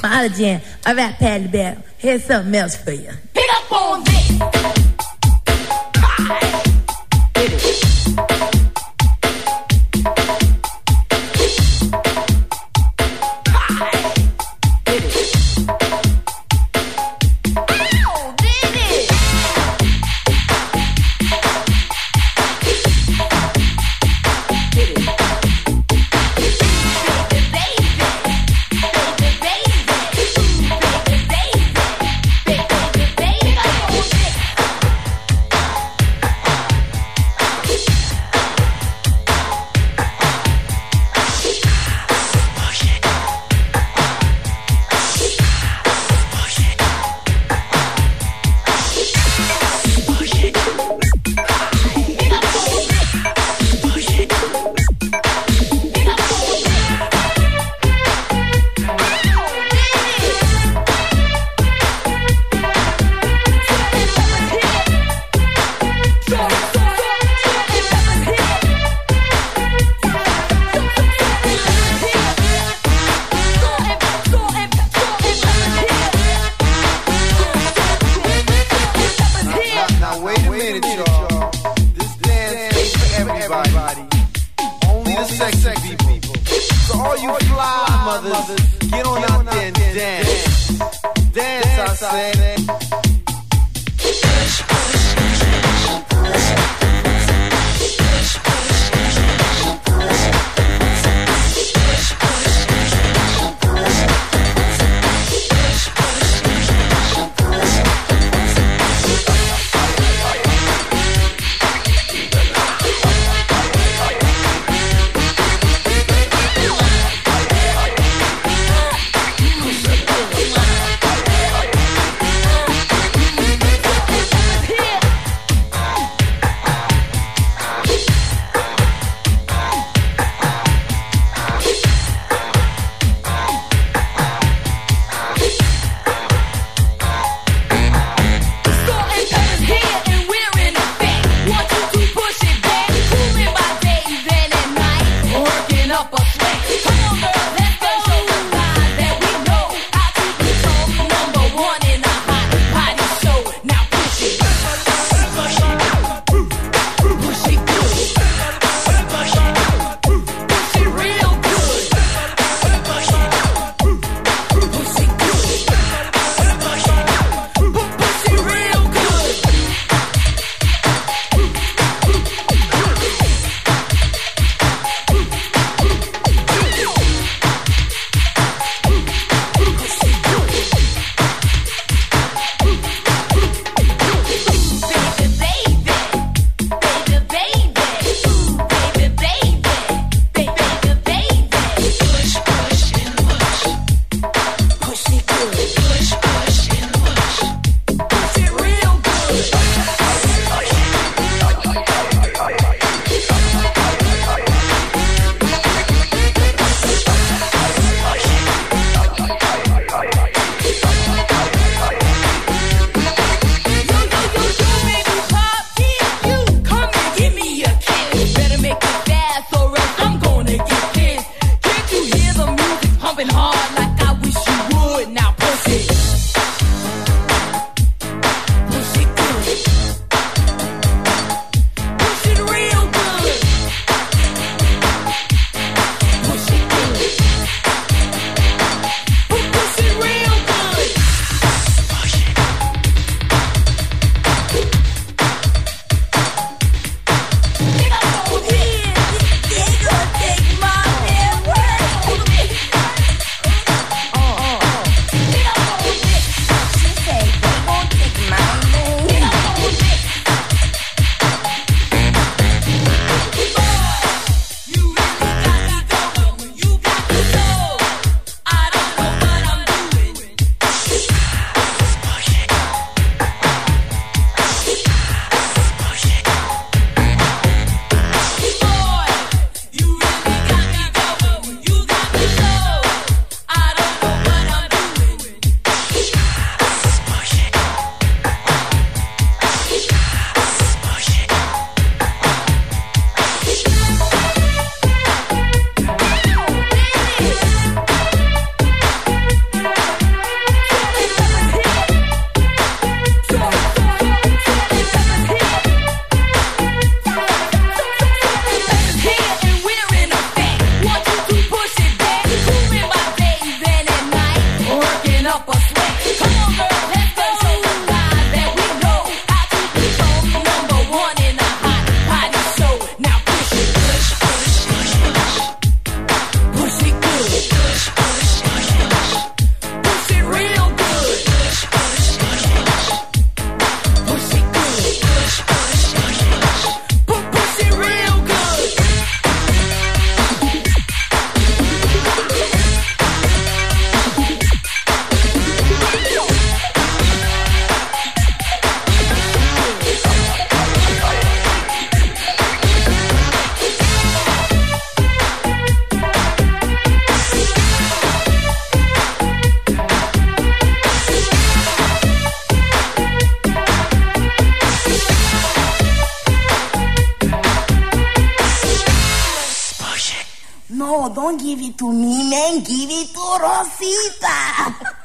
Collagen, I rap Patty Bell. Here's something else for you. Pick up on this. Now mothers, get on out there and dance. Dance, I said. No, don't give it to me, man. Give it to Rosita.